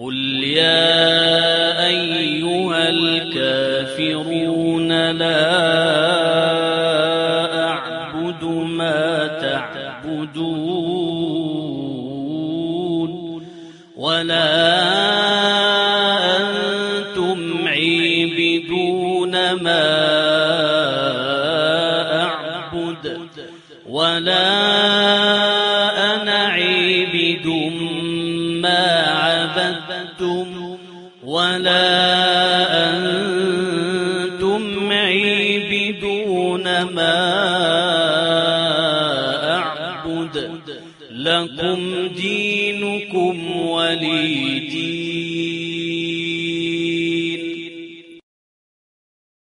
قل يا أيها الكافرون لا أعبد ما تعبدون ولا أنتم عيبدون ما أعبد ولا أنا عيبد ما عبدتم ولا أنتم عيبدون ما أعبد. لكم دينكم ولي